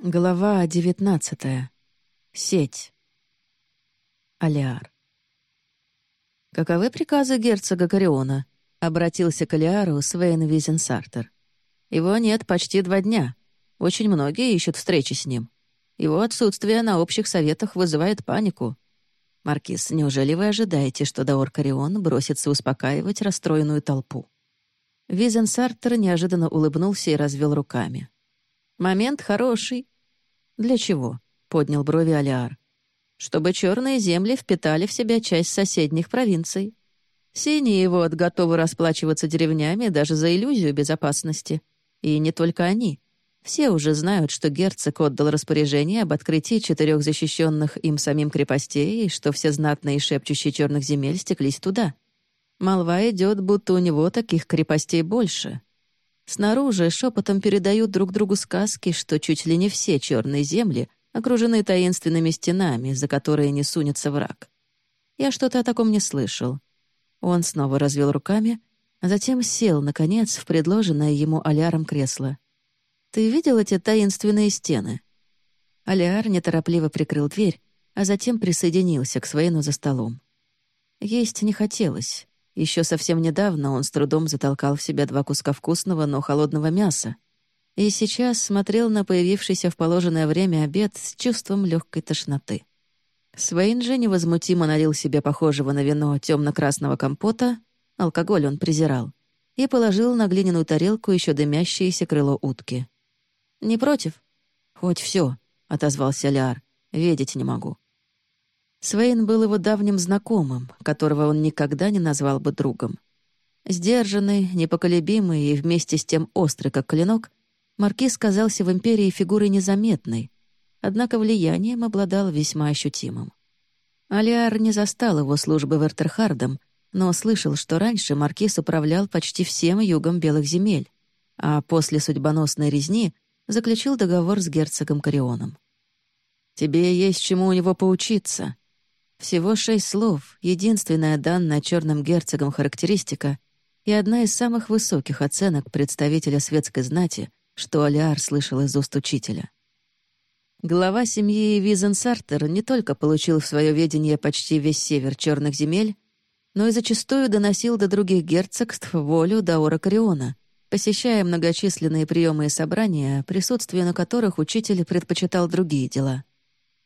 Глава девятнадцатая. Сеть. Алиар. «Каковы приказы герцога Кориона?» — обратился к Алиару Свейн Визенсартер. «Его нет почти два дня. Очень многие ищут встречи с ним. Его отсутствие на общих советах вызывает панику. Маркиз, неужели вы ожидаете, что Даор Корион бросится успокаивать расстроенную толпу?» Визенсартер неожиданно улыбнулся и развел руками. Момент хороший. Для чего? Поднял брови Алиар. Чтобы черные земли впитали в себя часть соседних провинций. Синие вот готовы расплачиваться деревнями даже за иллюзию безопасности. И не только они. Все уже знают, что герцог отдал распоряжение об открытии четырех защищенных им самим крепостей и что все знатные шепчущие черных земель стеклись туда. Молва идет, будто у него таких крепостей больше, Снаружи шепотом передают друг другу сказки, что чуть ли не все черные земли окружены таинственными стенами, за которые не сунется враг. Я что-то о таком не слышал. Он снова развел руками, а затем сел, наконец, в предложенное ему Аляром кресло. «Ты видел эти таинственные стены?» Аляр неторопливо прикрыл дверь, а затем присоединился к Свейну за столом. Есть не хотелось. Еще совсем недавно он с трудом затолкал в себя два куска вкусного, но холодного мяса. И сейчас смотрел на появившийся в положенное время обед с чувством легкой тошноты. Свейн же невозмутимо налил себе похожего на вино темно-красного компота, алкоголь он презирал, и положил на глиняную тарелку еще дымящееся крыло утки. «Не против?» «Хоть все, отозвался Ляр. «Видеть не могу». Свейн был его давним знакомым, которого он никогда не назвал бы другом. Сдержанный, непоколебимый и вместе с тем острый, как клинок, Маркиз казался в империи фигурой незаметной, однако влиянием обладал весьма ощутимым. Алиар не застал его службы Вертерхардом, но слышал, что раньше Маркиз управлял почти всем югом Белых земель, а после судьбоносной резни заключил договор с герцогом Карионом. «Тебе есть чему у него поучиться», всего шесть слов, единственная данная черным герцогом характеристика и одна из самых высоких оценок представителя светской знати, что Алиар слышал из уст учителя. Глава семьи Визенсартер не только получил в свое ведение почти весь север черных земель, но и зачастую доносил до других герцогств волю Даора Кариона, посещая многочисленные приемы и собрания, присутствие на которых учитель предпочитал другие дела.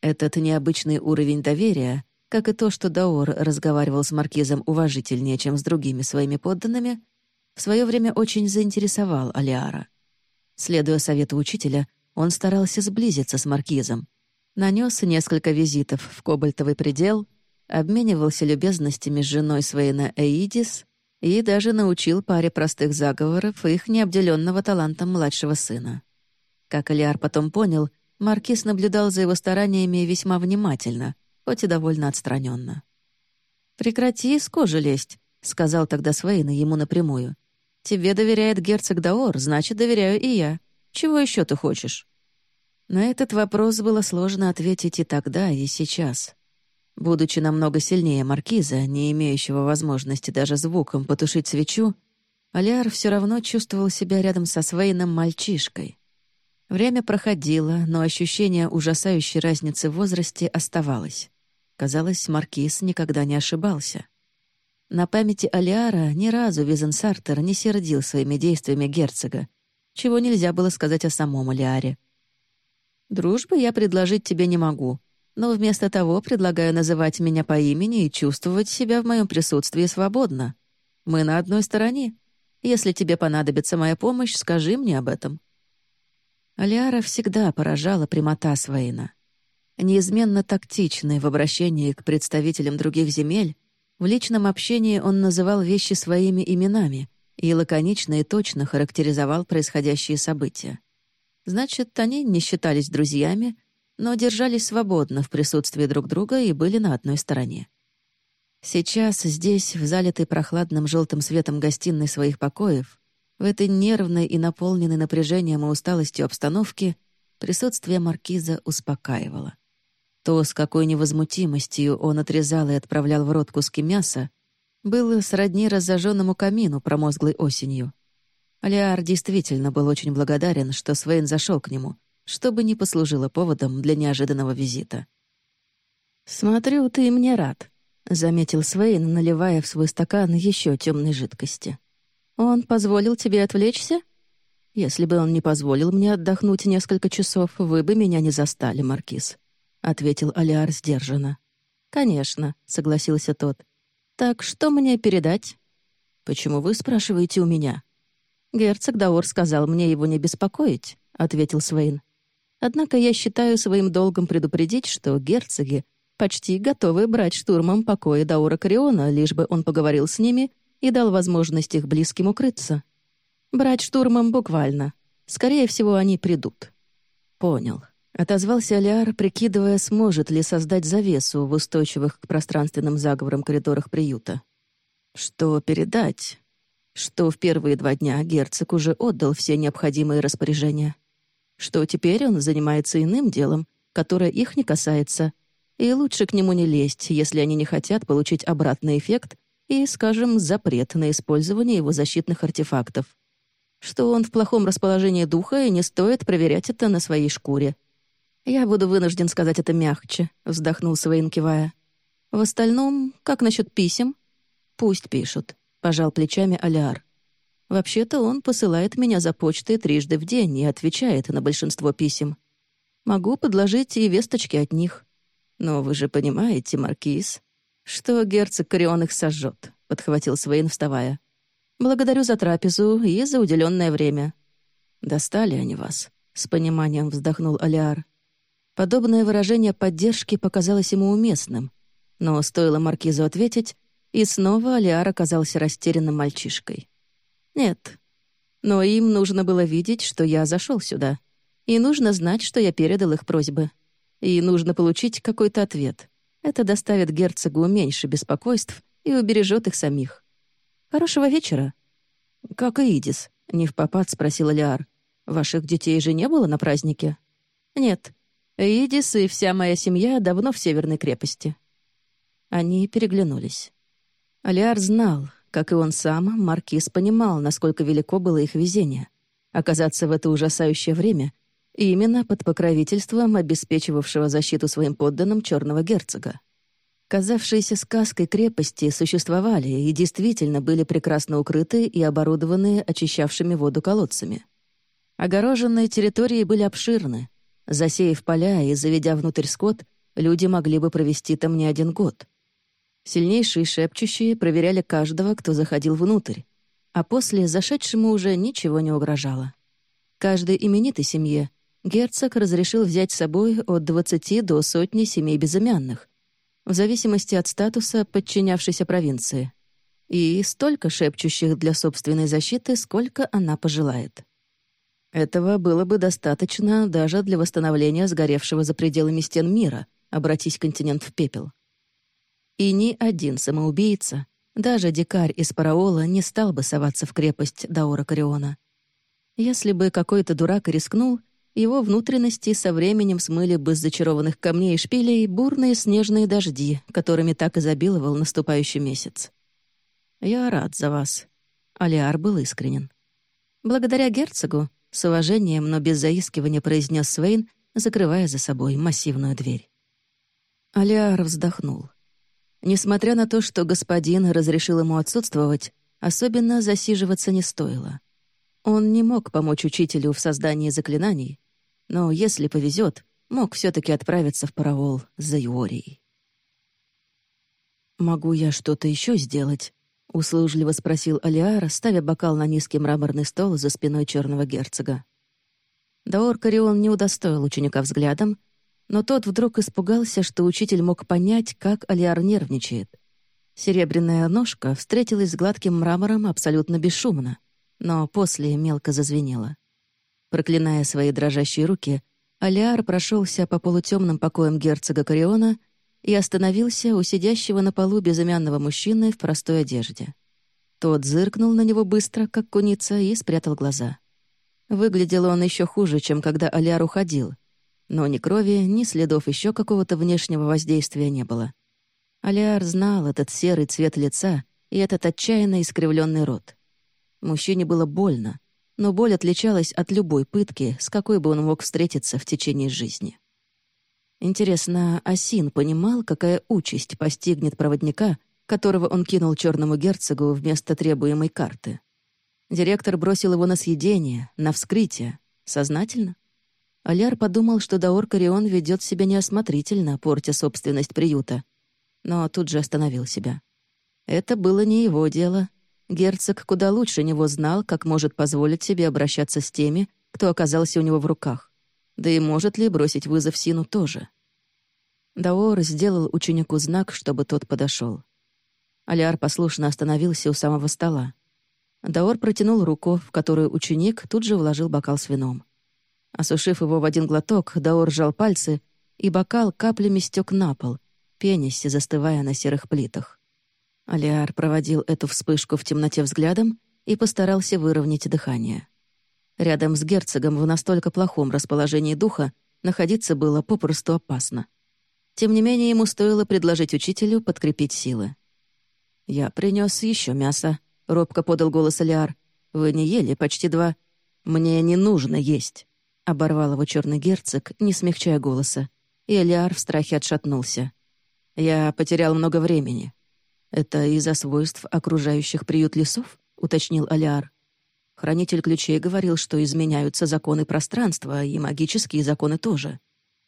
Этот необычный уровень доверия как и то, что Даор разговаривал с маркизом уважительнее, чем с другими своими подданными, в свое время очень заинтересовал Алиара. Следуя совету учителя, он старался сблизиться с маркизом, нанес несколько визитов в Кобальтовый предел, обменивался любезностями с женой Свейна Эидис и даже научил паре простых заговоров их необделенного талантом младшего сына. Как Алиар потом понял, маркиз наблюдал за его стараниями весьма внимательно — хоть и довольно отстраненно. «Прекрати с кожи лезть», — сказал тогда Свейна ему напрямую. «Тебе доверяет герцог Даор, значит, доверяю и я. Чего еще ты хочешь?» На этот вопрос было сложно ответить и тогда, и сейчас. Будучи намного сильнее маркиза, не имеющего возможности даже звуком потушить свечу, Алиар все равно чувствовал себя рядом со Свейном мальчишкой. Время проходило, но ощущение ужасающей разницы в возрасте оставалось. Казалось, Маркиз никогда не ошибался. На памяти Алиара ни разу Визенсартер не сердил своими действиями герцога, чего нельзя было сказать о самом Алиаре. «Дружбы я предложить тебе не могу, но вместо того предлагаю называть меня по имени и чувствовать себя в моем присутствии свободно. Мы на одной стороне. Если тебе понадобится моя помощь, скажи мне об этом». Алиара всегда поражала прямота Свейна неизменно тактичный в обращении к представителям других земель, в личном общении он называл вещи своими именами и лаконично и точно характеризовал происходящие события. Значит, они не считались друзьями, но держались свободно в присутствии друг друга и были на одной стороне. Сейчас здесь, в залитой прохладным желтым светом гостиной своих покоев, в этой нервной и наполненной напряжением и усталостью обстановке, присутствие маркиза успокаивало. То, с какой невозмутимостью он отрезал и отправлял в рот куски мяса, было сродни разожженному камину промозглой осенью. Алиар действительно был очень благодарен, что Свейн зашел к нему, чтобы не послужило поводом для неожиданного визита. «Смотрю, ты мне рад», — заметил Свейн, наливая в свой стакан еще темной жидкости. «Он позволил тебе отвлечься?» «Если бы он не позволил мне отдохнуть несколько часов, вы бы меня не застали, Маркиз», — ответил Алиар сдержанно. «Конечно», — согласился тот. «Так что мне передать?» «Почему вы спрашиваете у меня?» «Герцог Даор сказал мне его не беспокоить», — ответил Свейн. «Однако я считаю своим долгом предупредить, что герцоги почти готовы брать штурмом покои Даура Кариона, лишь бы он поговорил с ними и дал возможность их близким укрыться. Брать штурмом буквально. Скорее всего, они придут». «Понял», — отозвался Алиар, прикидывая, сможет ли создать завесу в устойчивых к пространственным заговорам коридорах приюта. Что передать? Что в первые два дня герцог уже отдал все необходимые распоряжения. Что теперь он занимается иным делом, которое их не касается, и лучше к нему не лезть, если они не хотят получить обратный эффект и, скажем, запрет на использование его защитных артефактов. Что он в плохом расположении духа, и не стоит проверять это на своей шкуре. «Я буду вынужден сказать это мягче», — вздохнул Свейн, кивая. «В остальном, как насчет писем?» «Пусть пишут», — пожал плечами Алиар. «Вообще-то он посылает меня за почтой трижды в день и отвечает на большинство писем. Могу подложить и весточки от них. Но вы же понимаете, Маркиз, что герцог Корион их сожжет», — подхватил Свейн, вставая. «Благодарю за трапезу и за уделенное время». «Достали они вас», — с пониманием вздохнул Алиар. Подобное выражение поддержки показалось ему уместным, но стоило Маркизу ответить, и снова Алиар оказался растерянным мальчишкой. «Нет. Но им нужно было видеть, что я зашел сюда. И нужно знать, что я передал их просьбы. И нужно получить какой-то ответ. Это доставит герцогу меньше беспокойств и убережет их самих. Хорошего вечера». «Как и Идис?» — не в попад спросил Алиар. «Ваших детей же не было на празднике?» «Нет. Идис и вся моя семья давно в Северной крепости». Они переглянулись. Алиар знал, как и он сам, Маркиз понимал, насколько велико было их везение. Оказаться в это ужасающее время именно под покровительством обеспечивавшего защиту своим подданным черного герцога. Казавшиеся сказкой крепости существовали и действительно были прекрасно укрыты и оборудованы очищавшими воду колодцами. Огороженные территории были обширны. Засеяв поля и заведя внутрь скот, люди могли бы провести там не один год — Сильнейшие шепчущие проверяли каждого, кто заходил внутрь, а после зашедшему уже ничего не угрожало. Каждой именитой семье герцог разрешил взять с собой от 20 до сотни семей безымянных, в зависимости от статуса подчинявшейся провинции, и столько шепчущих для собственной защиты, сколько она пожелает. Этого было бы достаточно даже для восстановления сгоревшего за пределами стен мира, обратись континент в пепел. И ни один самоубийца, даже дикарь из Параола, не стал бы соваться в крепость Даора Кариона. Если бы какой-то дурак рискнул, его внутренности со временем смыли бы с зачарованных камней и шпилей бурные снежные дожди, которыми так изобиловал наступающий месяц. «Я рад за вас». Алиар был искренен. «Благодаря герцогу», — с уважением, но без заискивания произнес Свейн, закрывая за собой массивную дверь. Алиар вздохнул. Несмотря на то, что господин разрешил ему отсутствовать, особенно засиживаться не стоило. Он не мог помочь учителю в создании заклинаний, но, если повезет, мог все таки отправиться в паровол за Юорией. «Могу я что-то еще сделать?» — услужливо спросил Алиар, ставя бокал на низкий мраморный стол за спиной черного герцога. Даор Карион не удостоил ученика взглядом, но тот вдруг испугался, что учитель мог понять, как Алиар нервничает. Серебряная ножка встретилась с гладким мрамором абсолютно бесшумно, но после мелко зазвенела. Проклиная свои дрожащие руки, Алиар прошелся по полутемным покоям герцога Кориона и остановился у сидящего на полу безымянного мужчины в простой одежде. Тот зыркнул на него быстро, как куница, и спрятал глаза. Выглядел он еще хуже, чем когда Алиар уходил — но ни крови, ни следов еще какого-то внешнего воздействия не было. Алиар знал этот серый цвет лица и этот отчаянно искривленный рот. Мужчине было больно, но боль отличалась от любой пытки, с какой бы он мог встретиться в течение жизни. Интересно, Асин понимал, какая участь постигнет проводника, которого он кинул черному герцогу вместо требуемой карты? Директор бросил его на съедение, на вскрытие. Сознательно? Аляр подумал, что Даор Карион ведет себя неосмотрительно, портя собственность приюта. Но тут же остановил себя. Это было не его дело. Герцог куда лучше него знал, как может позволить себе обращаться с теми, кто оказался у него в руках. Да и может ли бросить вызов Сину тоже. Даор сделал ученику знак, чтобы тот подошел. Аляр послушно остановился у самого стола. Даор протянул руку, в которую ученик тут же вложил бокал с вином. Осушив его в один глоток, Даор сжал пальцы, и бокал каплями стек на пол, пенясь и застывая на серых плитах. Алиар проводил эту вспышку в темноте взглядом и постарался выровнять дыхание. Рядом с герцогом в настолько плохом расположении духа находиться было попросту опасно. Тем не менее, ему стоило предложить учителю подкрепить силы. «Я принес еще мясо», — робко подал голос Алиар. «Вы не ели почти два. Мне не нужно есть». Оборвал его черный герцог, не смягчая голоса, и Элиар в страхе отшатнулся. «Я потерял много времени». «Это из-за свойств окружающих приют лесов?» — уточнил Алиар. Хранитель ключей говорил, что изменяются законы пространства, и магические законы тоже.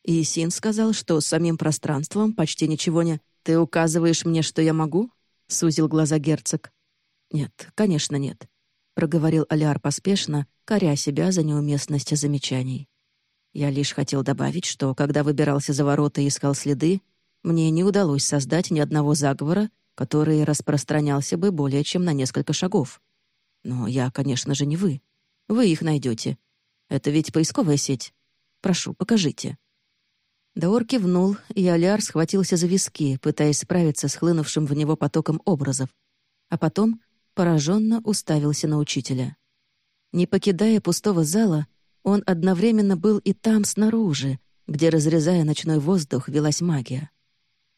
И Син сказал, что с самим пространством почти ничего не... «Ты указываешь мне, что я могу?» — сузил глаза герцог. «Нет, конечно, нет», — проговорил Алиар поспешно, коря себя за неуместность замечаний. Я лишь хотел добавить, что, когда выбирался за ворота и искал следы, мне не удалось создать ни одного заговора, который распространялся бы более чем на несколько шагов. Но я, конечно же, не вы. Вы их найдете. Это ведь поисковая сеть. Прошу, покажите». Даор кивнул, и Аляр схватился за виски, пытаясь справиться с хлынувшим в него потоком образов, а потом пораженно уставился на учителя. Не покидая пустого зала, он одновременно был и там, снаружи, где, разрезая ночной воздух, велась магия.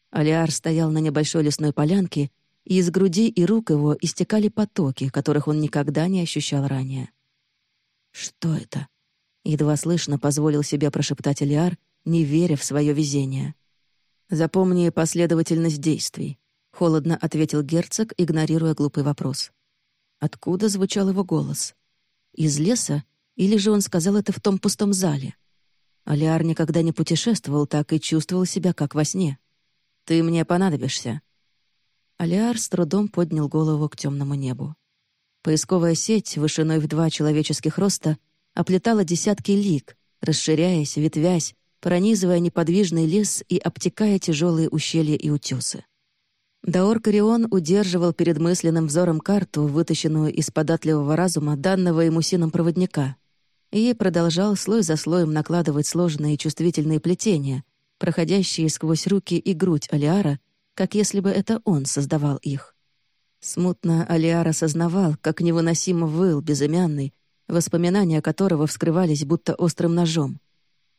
Алиар стоял на небольшой лесной полянке, и из груди и рук его истекали потоки, которых он никогда не ощущал ранее. «Что это?» — едва слышно позволил себе прошептать Алиар, не веря в свое везение. «Запомни последовательность действий», — холодно ответил герцог, игнорируя глупый вопрос. Откуда звучал его голос? Из леса? Или же он сказал это в том пустом зале? Алиар никогда не путешествовал так и чувствовал себя как во сне. «Ты мне понадобишься». Алиар с трудом поднял голову к темному небу. Поисковая сеть, вышиной в два человеческих роста, оплетала десятки лиг, расширяясь, ветвясь, пронизывая неподвижный лес и обтекая тяжелые ущелья и утесы. Даор Карион удерживал перед мысленным взором карту, вытащенную из податливого разума данного ему сином проводника, и продолжал слой за слоем накладывать сложные чувствительные плетения, проходящие сквозь руки и грудь Алиара, как если бы это он создавал их. Смутно Алиар осознавал, как невыносимо выл безымянный, воспоминания которого вскрывались будто острым ножом.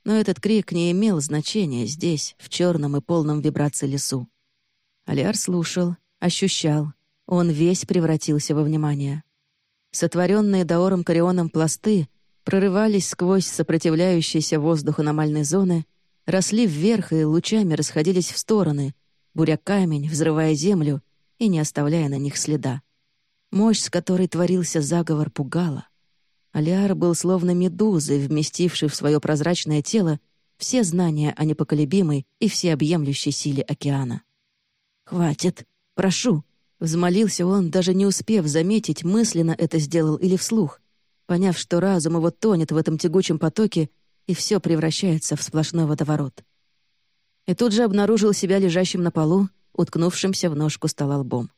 Но этот крик не имел значения здесь, в черном и полном вибрации лесу. Алиар слушал, ощущал. Он весь превратился во внимание. Сотворенные Даором Карионом пласты прорывались сквозь сопротивляющийся воздух аномальной зоны, росли вверх и лучами расходились в стороны, буря камень, взрывая землю и не оставляя на них следа. Мощь, с которой творился заговор, пугала. Алиар был словно медузой, вместившей в свое прозрачное тело все знания о непоколебимой и всеобъемлющей силе океана. «Хватит! Прошу!» — взмолился он, даже не успев заметить, мысленно это сделал или вслух, поняв, что разум его тонет в этом тягучем потоке, и все превращается в сплошной водоворот. И тут же обнаружил себя лежащим на полу, уткнувшимся в ножку стола лбом.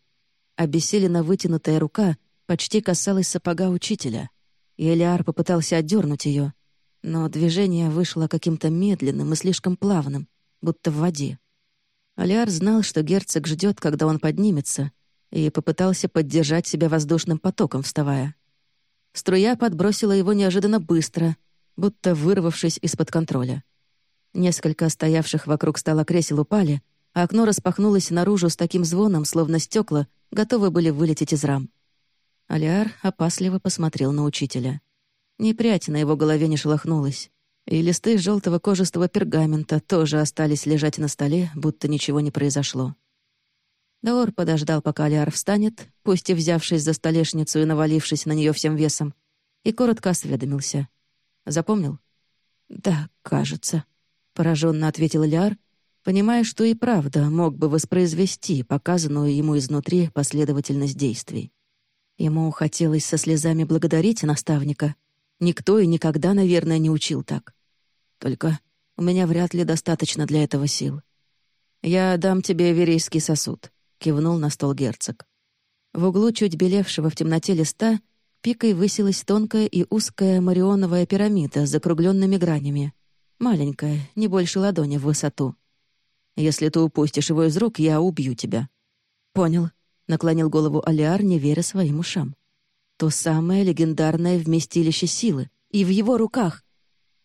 Обессиленно вытянутая рука почти касалась сапога учителя, и Элиар попытался отдернуть ее, но движение вышло каким-то медленным и слишком плавным, будто в воде. Алиар знал, что герцог ждет, когда он поднимется, и попытался поддержать себя воздушным потоком, вставая. Струя подбросила его неожиданно быстро, будто вырвавшись из-под контроля. Несколько стоявших вокруг стола кресел упали, а окно распахнулось наружу с таким звоном, словно стекла готовы были вылететь из рам. Алиар опасливо посмотрел на учителя. Ни на его голове не шелохнулась, и листы желтого кожистого пергамента тоже остались лежать на столе, будто ничего не произошло. Даор подождал, пока Алиар встанет, пусть и взявшись за столешницу и навалившись на нее всем весом, и коротко осведомился. «Запомнил?» «Да, кажется», — пораженно ответил Лиар, понимая, что и правда мог бы воспроизвести показанную ему изнутри последовательность действий. Ему хотелось со слезами благодарить наставника. Никто и никогда, наверное, не учил так. Только у меня вряд ли достаточно для этого сил. «Я дам тебе верейский сосуд», — кивнул на стол герцог. В углу чуть белевшего в темноте листа пикой высилась тонкая и узкая марионовая пирамида с закругленными гранями. Маленькая, не больше ладони в высоту. Если ты упустишь его из рук, я убью тебя». «Понял», — наклонил голову Алиар, не веря своим ушам. «То самое легендарное вместилище силы. И в его руках.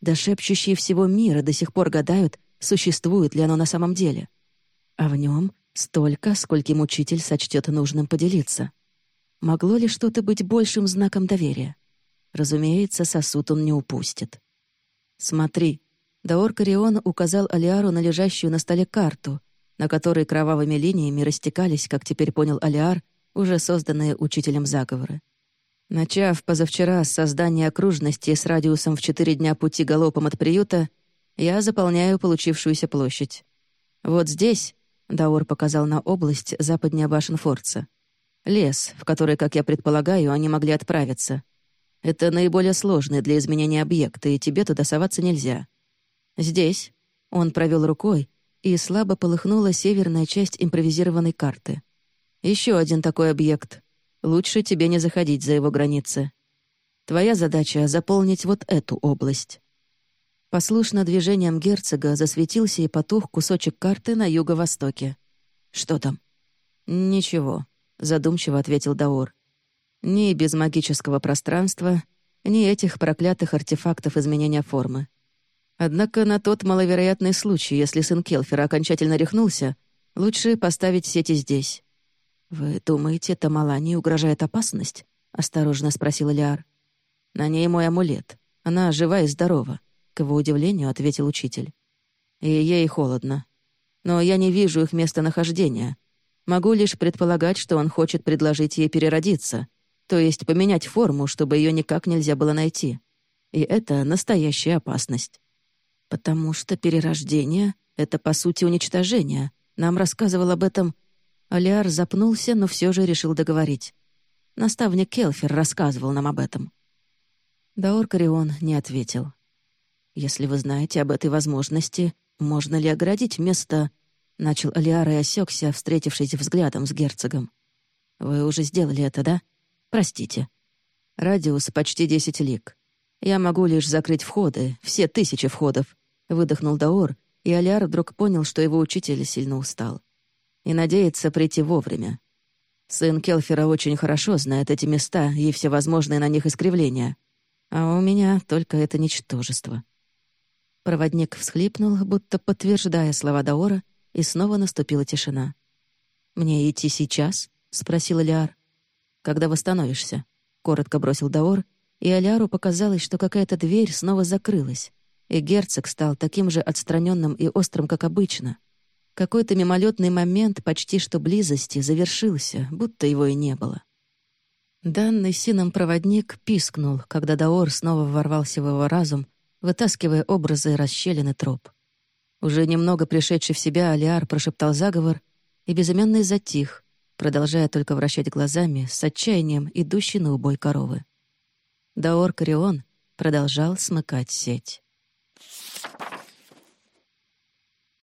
Да шепчущие всего мира до сих пор гадают, существует ли оно на самом деле. А в нем столько, скольким учитель сочтет нужным поделиться. Могло ли что-то быть большим знаком доверия? Разумеется, сосуд он не упустит. «Смотри», Даор Карион указал Алиару на лежащую на столе карту, на которой кровавыми линиями растекались, как теперь понял Алиар, уже созданные учителем заговоры. Начав позавчера с создания окружности с радиусом в четыре дня пути галопом от приюта, я заполняю получившуюся площадь. Вот здесь, — Даор показал на область западнее Башенфорца, — лес, в который, как я предполагаю, они могли отправиться. Это наиболее сложный для изменения объект, и тебе туда соваться нельзя. «Здесь». Он провел рукой, и слабо полыхнула северная часть импровизированной карты. Еще один такой объект. Лучше тебе не заходить за его границы. Твоя задача — заполнить вот эту область». Послушно движением герцога засветился и потух кусочек карты на юго-востоке. «Что там?» «Ничего», — задумчиво ответил Даор. «Ни без магического пространства, ни этих проклятых артефактов изменения формы. Однако на тот маловероятный случай, если сын Келфера окончательно рехнулся, лучше поставить сети здесь. «Вы думаете, Тамалане угрожает опасность?» — осторожно спросил Лиар. «На ней мой амулет. Она жива и здорова», — к его удивлению ответил учитель. «И ей холодно. Но я не вижу их местонахождения. Могу лишь предполагать, что он хочет предложить ей переродиться, то есть поменять форму, чтобы ее никак нельзя было найти. И это настоящая опасность». «Потому что перерождение — это, по сути, уничтожение. Нам рассказывал об этом...» Алиар запнулся, но все же решил договорить. Наставник Келфер рассказывал нам об этом. Даор Карион не ответил. «Если вы знаете об этой возможности, можно ли оградить место...» Начал Алиар и осекся, встретившись взглядом с герцогом. «Вы уже сделали это, да? Простите. Радиус почти десять лиг. Я могу лишь закрыть входы, все тысячи входов, Выдохнул Даор, и Аляр вдруг понял, что его учитель сильно устал. И надеется прийти вовремя. Сын Келфера очень хорошо знает эти места и всевозможные на них искривления. А у меня только это ничтожество. Проводник всхлипнул, будто подтверждая слова Даора, и снова наступила тишина. «Мне идти сейчас?» — спросил Лиар. «Когда восстановишься?» — коротко бросил Даор, и Аляру показалось, что какая-то дверь снова закрылась и герцог стал таким же отстраненным и острым, как обычно. Какой-то мимолетный момент почти что близости завершился, будто его и не было. Данный сином проводник пискнул, когда Даор снова ворвался в его разум, вытаскивая образы расщелины троп. Уже немного пришедший в себя, Алиар прошептал заговор, и безымянный затих, продолжая только вращать глазами с отчаянием идущей на убой коровы. Даор Карион продолжал смыкать сеть.